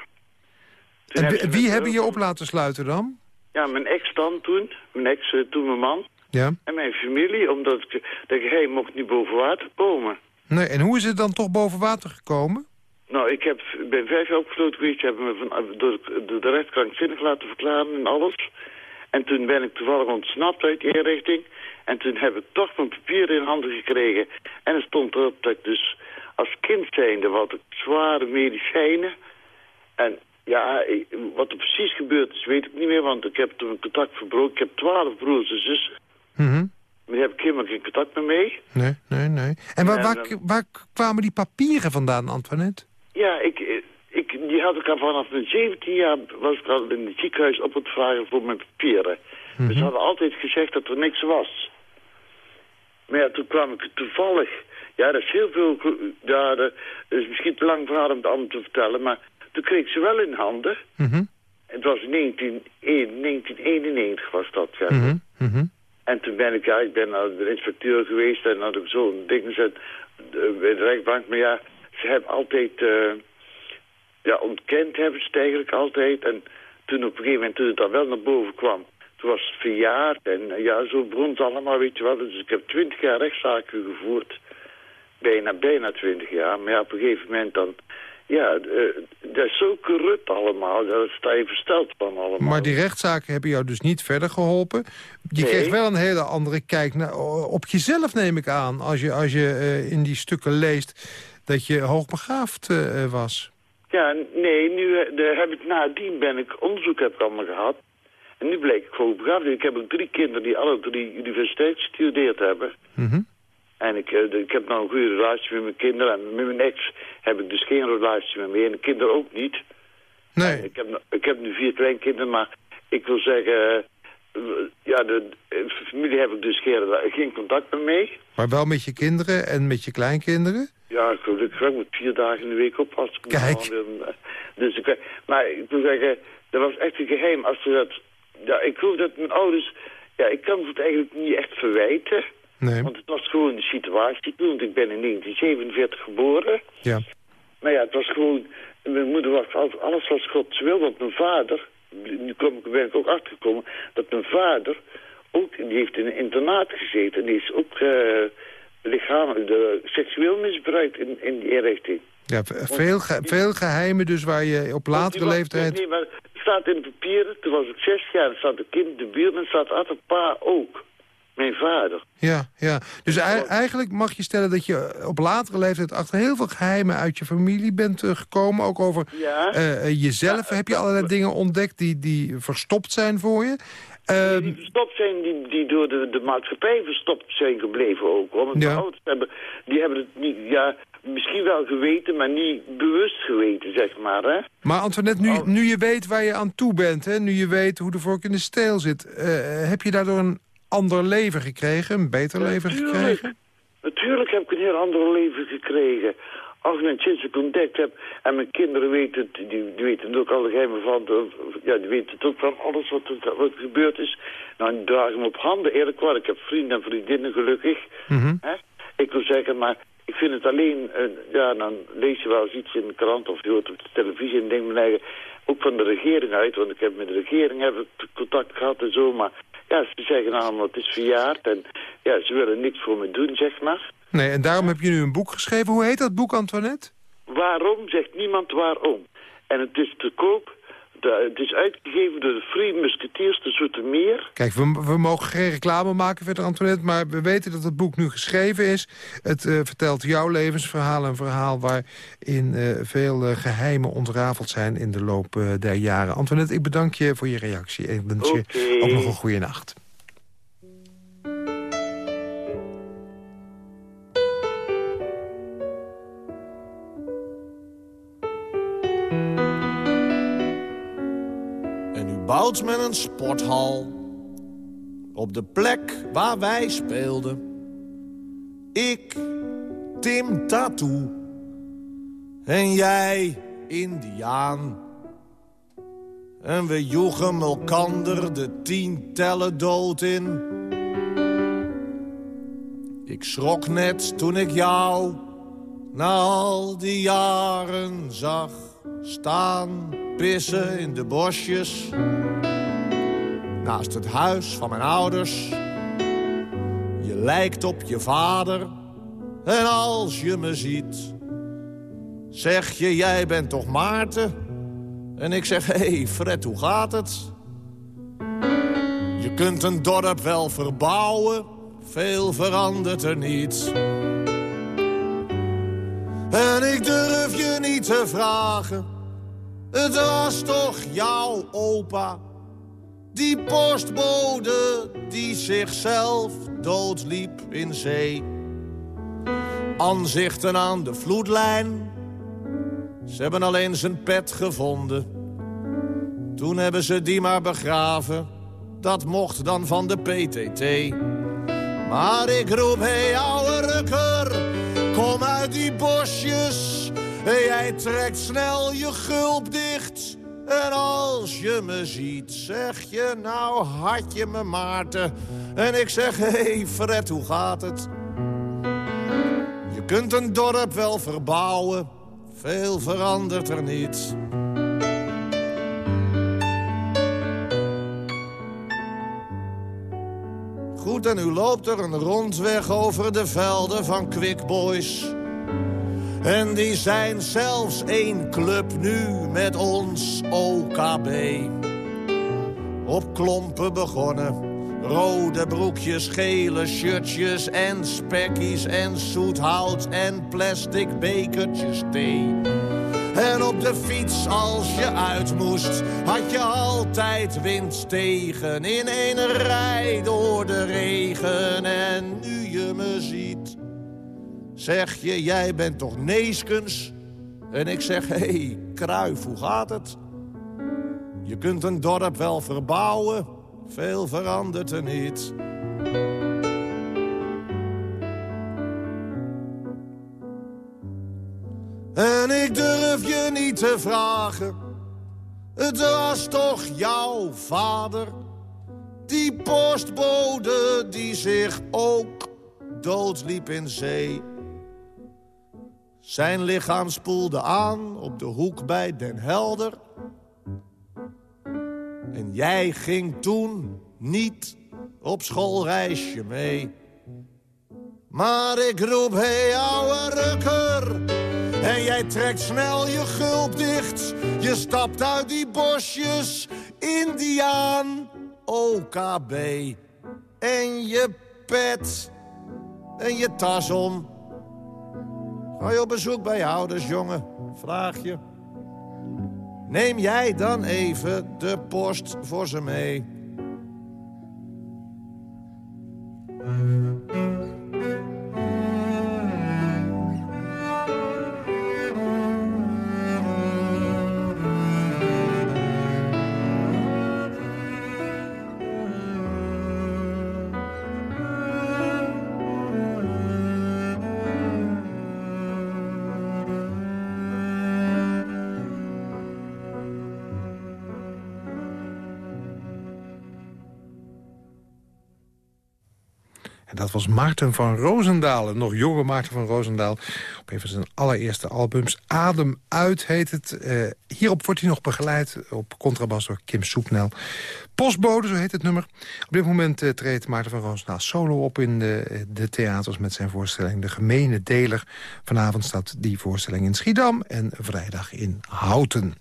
Toen En hebben wie, hebben je op laten sluiten dan? Ja, mijn ex dan toen. Mijn ex, eh, toen mijn man. Ja. En mijn familie, omdat ik, dat geheim mocht niet boven water komen. Nee, en hoe is het dan toch boven water gekomen? Nou, ik heb, ben vijf jaar opgesloten geweest. Ze hebben me van, door, door de recht krankzinnig laten verklaren en alles. En toen ben ik toevallig ontsnapt uit die inrichting. En toen heb ik toch mijn papieren in handen gekregen. En er stond erop dat ik dus als kind zijnde wat ik zware medicijnen. En ja, wat er precies gebeurd is, weet ik niet meer. Want ik heb toen een contact verbroken. Ik heb twaalf broers en zussen. Mhm. Maar die heb ik helemaal geen contact meer mee. Nee, nee, nee. En waar, En, waar, waar kwamen die papieren vandaan, Antoinette? Ja, ik, ik, die had ik al vanaf mijn 17 jaar was ik al in het ziekenhuis op het vragen voor mijn papieren. Dus ze hadden altijd gezegd dat er niks was. Maar ja, toen kwam ik toevallig... Ja, dat is heel veel... Ja, dat is misschien te lang verhaal om het allemaal te vertellen, maar toen kreeg ik ze wel in handen. Mhm, Het was in 19, 1991 was dat, ja. mhm. En toen ben ik, ja, ik ben naar de inspecteur geweest en had ik zo'n ding gezet eh, bij de rechtbank. Maar ja, ze hebben altijd, eh, ja, ontkend hebben ze het eigenlijk altijd. En toen op een gegeven moment, toen het dan wel naar boven kwam, toen was het verjaard. En eh, ja, zo begon het allemaal, weet je wel. Dus ik heb twintig jaar rechtszaken gevoerd. Bijna, bijna twintig jaar. Maar ja, op een gegeven moment dan, ja, eh, dat is zo corrupt allemaal. Daar sta je versteld van allemaal. Maar die rechtszaken hebben jou dus niet verder geholpen. Je Nee. kreeg wel een hele andere kijk naar, op jezelf, neem ik aan... als je, als je in die stukken leest dat je hoogbegaafd eh, was. Ja, nee, nu eh, de, heb ik nadien ben ik onderzoek heb ik allemaal gehad. En nu bleek ik gewoon begaafd. Ik heb ook drie kinderen die alle drie universiteit gestudeerd hebben. Mhm. En ik, eh, ik heb nou een goede relatie met mijn kinderen. En met mijn ex heb ik dus geen relatie meer mee. En de kinderen ook niet. Nee. Ik heb, ik heb nu vier kleinkinderen, maar ik wil zeggen... eh, ja, de, de familie heb ik dus geen, geen contact meer mee. Maar wel met je kinderen en met je kleinkinderen? Ja, gelukkig wel. Ik moet vier dagen in de week oppassen. Moet Kijk. eh, Dus ik, maar ik wil zeggen, dat was echt een geheim. Als ze dat, ja, ik geloof dat mijn ouders... Ja, ik kan het eigenlijk niet echt verwijten. Nee. Want het was gewoon de situatie toen. Want ik ben in 1947 geboren. Ja. Maar ja, het was gewoon... Mijn moeder was altijd alles was Gods wil. Want mijn vader... Nu kom ik, ben ik ook achtergekomen... Dat mijn vader ook... Die heeft in een internaat gezeten. En die is ook... eh lichamelijk, de, seksueel misbruikt in, in die inrichting. Ja, veel, ge- veel geheimen dus waar je op latere was- leeftijd... Nee, maar het staat in papieren. Toen was ik zes jaar. Er staat een kind in de er staat altijd pa ook. Mijn vader. Ja, ja. Dus ei- eigenlijk mag je stellen dat je op latere leeftijd... achter heel veel geheimen uit je familie bent eh, gekomen. Ook over Ja. eh, eh, jezelf heb je allerlei dingen ontdekt... die, die verstopt zijn voor je. Ehm, die verstopt zijn, die, die door de, de maatschappij verstopt zijn gebleven ook. Hoor. Want Ja. ouders hebben, die hebben het niet, ja, misschien wel geweten, maar niet bewust geweten, zeg maar. Hè? maar Antoinette, nu, nu je weet waar je aan toe bent... Hè, nu je weet hoe de vork in de steel zit... eh, heb je daardoor een ander leven gekregen? Een beter leven Natuurlijk. gekregen? Natuurlijk heb ik een heel ander leven gekregen. Als ik sinds ik ontdekt heb, en mijn kinderen weten het, die, die weten het ook al de geheimen van, de- ja, die weten het ook van alles wat er, wat gebeurd is. Nou, die dragen me op handen, eerlijk waar. Ik heb vrienden en vriendinnen gelukkig. Mhm. Hè? Ik wil zeggen, maar ik vind het alleen, eh, ja, dan lees je wel eens iets in de krant of je hoort op de televisie en denk me eigen, ook van de regering uit, want ik heb met de regering heb ik contact gehad en zo, maar ja, ze zeggen allemaal het is verjaard en ja, ze willen niks voor me doen, zeg maar. Nee, en daarom heb je nu een boek geschreven. Hoe heet dat boek, Antoinette? Waarom zegt niemand waarom? En het is te koop. De, het is uitgegeven door de Free Musketeers de Zoetermeer. Kijk, we, we mogen geen reclame maken verder, Antoinette... maar we weten dat het boek nu geschreven is. Het eh, vertelt jouw levensverhaal, een verhaal waarin uh, veel uh, geheimen ontrafeld zijn... in de loop der jaren. Antoinette, ik bedank je voor je reactie. Wens okay. je ook nog een goede nacht. Bouwt men een sporthal op de plek waar wij speelden. Ik, Tim Tattoo en jij, Indiaan. En we joegen elkander de tientallen dood in. Ik schrok net toen ik jou na al die jaren zag staan pissen in de bosjes. Naast het huis van mijn ouders. Je lijkt op je vader. En als je me ziet, zeg je, jij bent toch Maarten? En ik zeg, hé hey Fred, hoe gaat het? Je kunt een dorp wel verbouwen, veel verandert er niet. En ik durf je niet te vragen het was toch jouw opa, die postbode die zichzelf doodliep in zee. Anzichten aan de vloedlijn, ze hebben alleen zijn pet gevonden. Toen hebben ze die maar begraven, dat mocht dan van de PTT. Maar ik roep, hé hey, ouwe rukker, kom uit die bosjes Jij trekt snel je gulp dicht. En als je me ziet, zeg je nou had je me Maarten. En ik zeg, hé hey Fred, hoe gaat het? Je kunt een dorp wel verbouwen, veel verandert er niet. En u loopt er een rondweg over de velden van Quick Boys... En die zijn zelfs één club nu met ons OKB. Op klompen begonnen. Rode broekjes, gele shirtjes en spekkies en zoethout en plastic bekertjes thee. En op de fiets als je uit moest, had je altijd wind tegen. In een rij door de regen en nu je me ziet Zeg je, jij bent toch Neeskens? En ik zeg, hé, hey, Kruif, hoe gaat het? Je kunt een dorp wel verbouwen, veel verandert er niet. En ik durf je niet te vragen, het was toch jouw vader? Die postbode die zich ook doodsliep in zee. Zijn lichaam spoelde aan op de hoek bij Den Helder. En jij ging toen niet op schoolreisje mee. Maar ik roep, hé hey, ouwe rukker. En jij trekt snel je gulp dicht. Je stapt uit die bosjes, Indiaan, OKB. En je pet en je tas om. Ga je op bezoek bij je ouders, jongen? Vraag je. Neem jij dan even de post voor ze mee. Was Maarten van Roosendaal, een nog jonge Maarten van Roosendaal. Van zijn allereerste albums. Adem uit heet het. Uh, hierop wordt hij nog begeleid op contrabas door Kim Soepnel. Postbode, zo heet het nummer. Op dit moment uh, treedt Maarten van Roosendaal solo op in de, de theaters... met zijn voorstelling De Gemene Deler. Vanavond staat die voorstelling in Schiedam en vrijdag in Houten.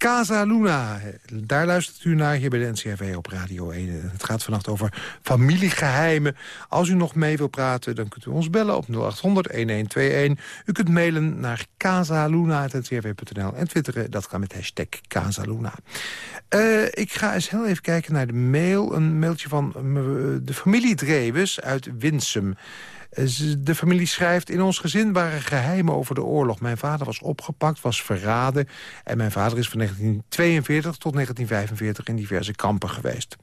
Casa Luna. Daar luistert u naar hier bij de NCRV op Radio 1. Het gaat vannacht over familiegeheimen. Als u nog mee wilt praten, dan kunt u ons bellen op 0800-1121. U kunt mailen naar casaluna.ncrv.nl en twitteren, dat kan met hashtag Casaluna. Uh, ik ga eens heel even kijken naar de mail. Een mailtje van uh, de familie Drewes uit Winsum. Eh, de familie schrijft... in ons gezin waren geheimen over de oorlog. Mijn vader was opgepakt, was verraden... en mijn vader is van 1942 tot 1945 in diverse kampen geweest.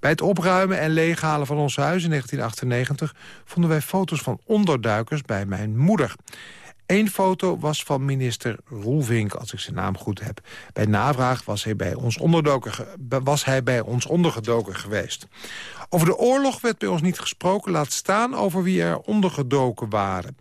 Bij het opruimen en leeghalen van ons huis in 1998... vonden wij foto's van onderduikers bij mijn moeder. Eén foto was van minister Roelvink, als ik zijn naam goed heb. Bij navraag was hij bij ons, was hij bij ons ondergedoken geweest. Over de oorlog werd bij ons niet gesproken, laat staan over wie er ondergedoken waren.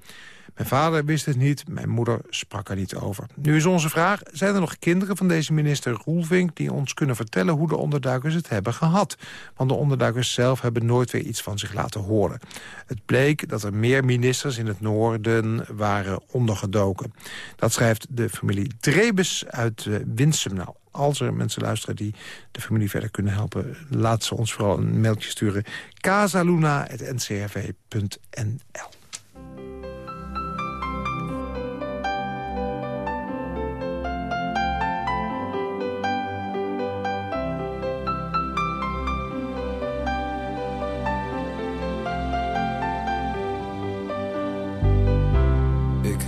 Mijn vader wist het niet, mijn moeder sprak er niet over. Nu is onze vraag, zijn er nog kinderen van deze minister Roelvink... die ons kunnen vertellen hoe de onderduikers het hebben gehad? Want de onderduikers zelf hebben nooit weer iets van zich laten horen. Het bleek dat er meer ministers in het noorden waren ondergedoken. Dat schrijft de familie Drebes uit uh, Winsum. Nou, als er mensen luisteren die de familie verder kunnen helpen... laat ze ons vooral een mailtje sturen. casaluna.ncrv.nl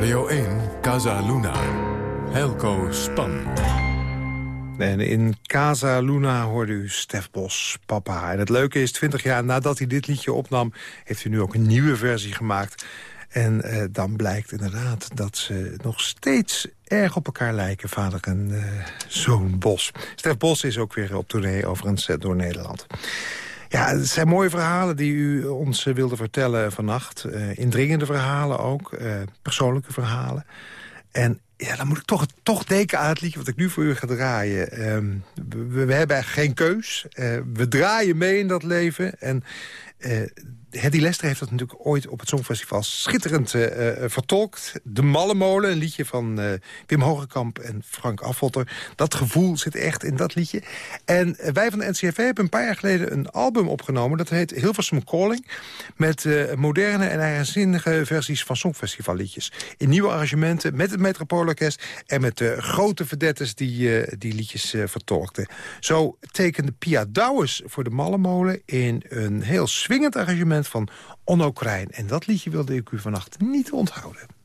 Radio 1, Casa Luna. Helco Span. En in Casa Luna hoorde u Stef Bos, papa. En het leuke is, 20 jaar nadat hij dit liedje opnam... heeft hij nu ook een nieuwe versie gemaakt. En eh, dan blijkt inderdaad dat ze nog steeds erg op elkaar lijken... vader en eh, zoon Bos. Stef Bos is ook weer op tournee overigens door Nederland. Ja, het zijn mooie verhalen die u ons eh, wilde vertellen vannacht. Uh, indringende verhalen ook, uh, persoonlijke verhalen. En ja, dan moet ik toch, toch denken aan het liedje wat ik nu voor u ga draaien. Um, we, we, hebben geen keus. We draaien mee in dat leven. En Hedy Lester heeft dat natuurlijk ooit op het Songfestival schitterend uh, vertolkt. De Mallemolen, een liedje van uh, Wim Hogekamp en Frank Affotter. Dat gevoel zit echt in dat liedje. En wij van de NCRV hebben een paar jaar geleden een album opgenomen. Dat heet Hilversum Calling. Met moderne en eigenzinnige versies van Songfestivalliedjes. In nieuwe arrangementen met het Metropoolorkest. En met de grote verdettes die die liedjes vertolkten. Zo tekende Pia Douwes voor de Mallemolen in een heel swingend arrangement van Onno Krijn. En dat liedje wilde ik u vannacht niet onthouden.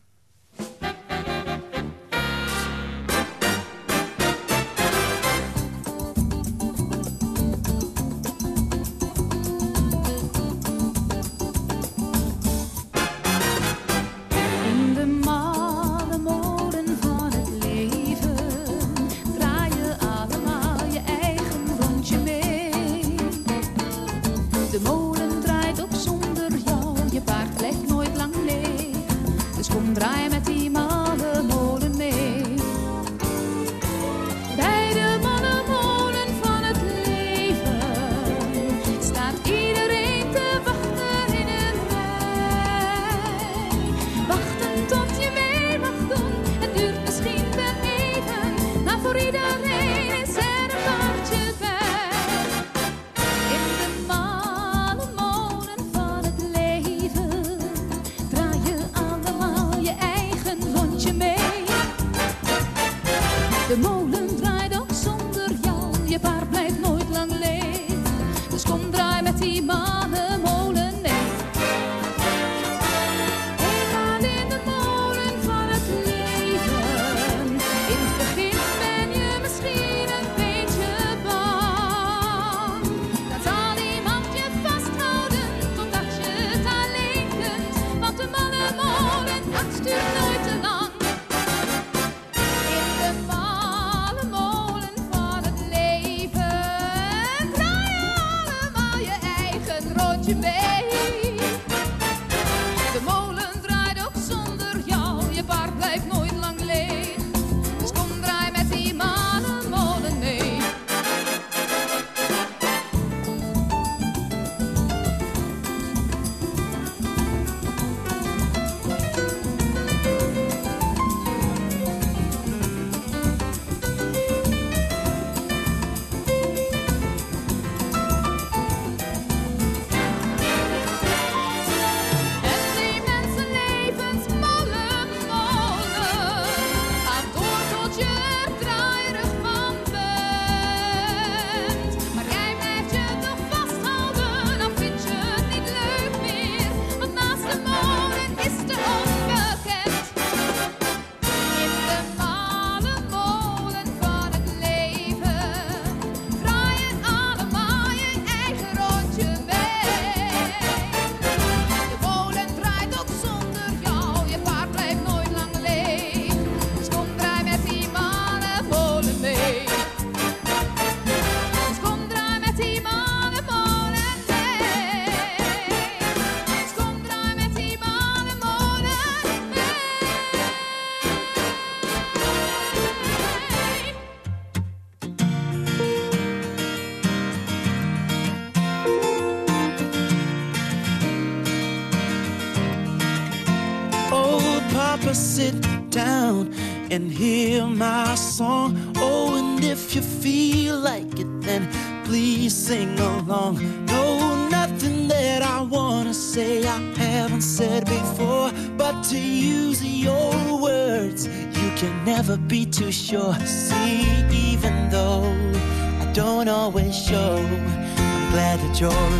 joy.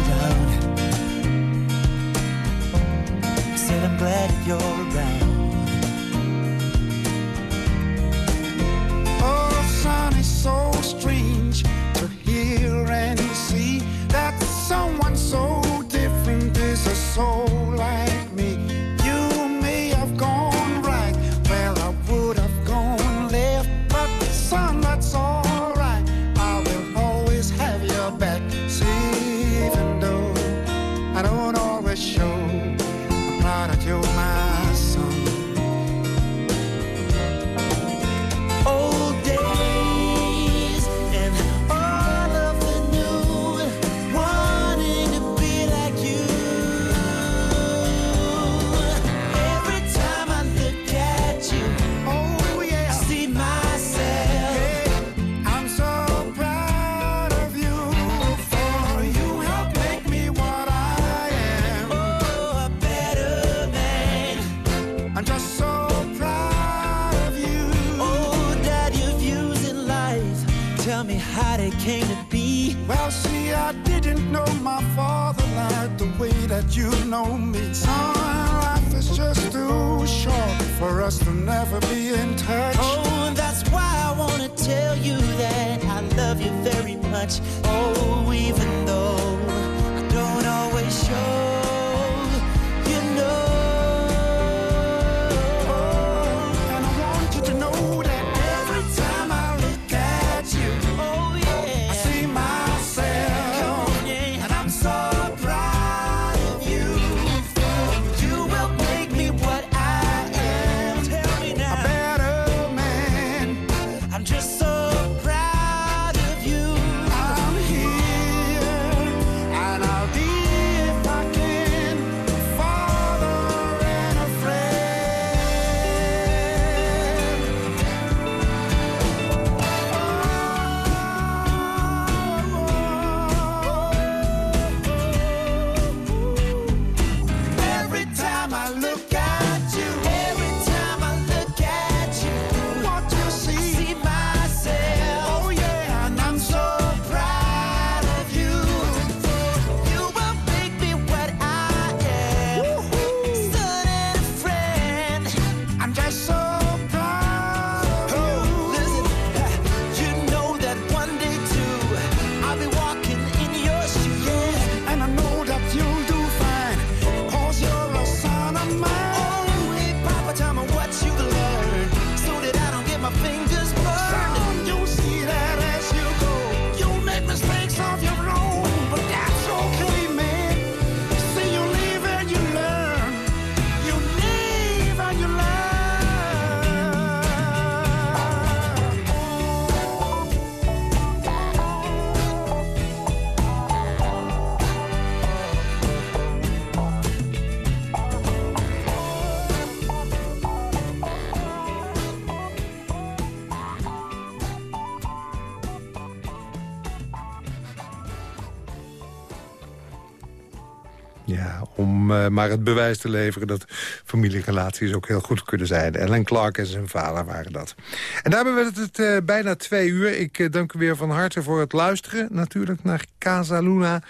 Maar het bewijs te leveren dat familierelaties ook heel goed kunnen zijn. Ellen Clark en zijn vader waren dat. En daarbij werd het eh, bijna twee uur. Ik eh, dank u weer van harte voor het luisteren. Natuurlijk naar Casa Luna.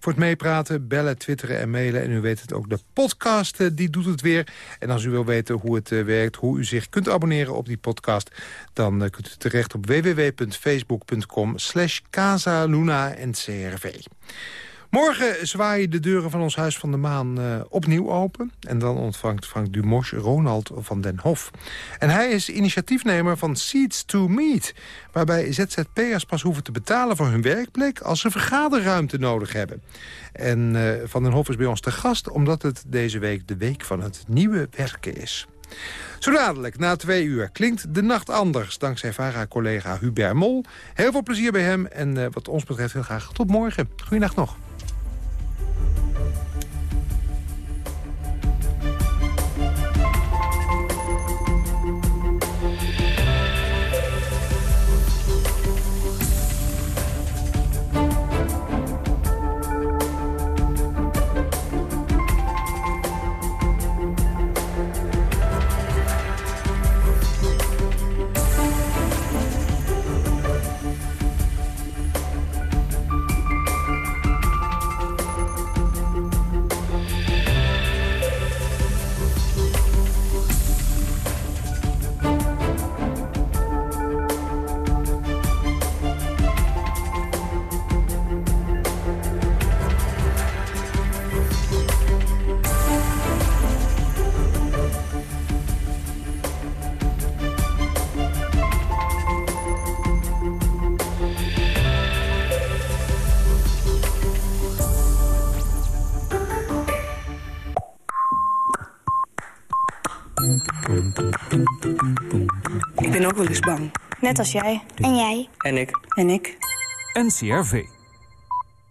Voor het meepraten, bellen, twitteren en mailen. En u weet het ook, de podcast eh, die doet het weer. En als u wil weten hoe het werkt, hoe u zich kunt abonneren op die podcast... dan kunt u terecht op www.facebook.com slash en CRV. Morgen zwaaien de deuren van ons Huis van de Maan eh, opnieuw open. En dan ontvangt Frank Dumos Ronald van den Hof. En hij is initiatiefnemer van Seeds to Meet... waarbij ZZP'ers pas hoeven te betalen voor hun werkplek... als ze vergaderruimte nodig hebben. En eh, Van den Hof is bij ons te gast... omdat het deze week de week van het nieuwe werken is. Zo dadelijk, na twee uur, klinkt de nacht anders... dankzij VARA-collega Hubert Mol. Heel veel plezier bij hem en eh, wat ons betreft heel graag tot morgen. Goeienacht nog. Ook wel eens bang. Net als jij. En jij. En ik. En ik. NCRV.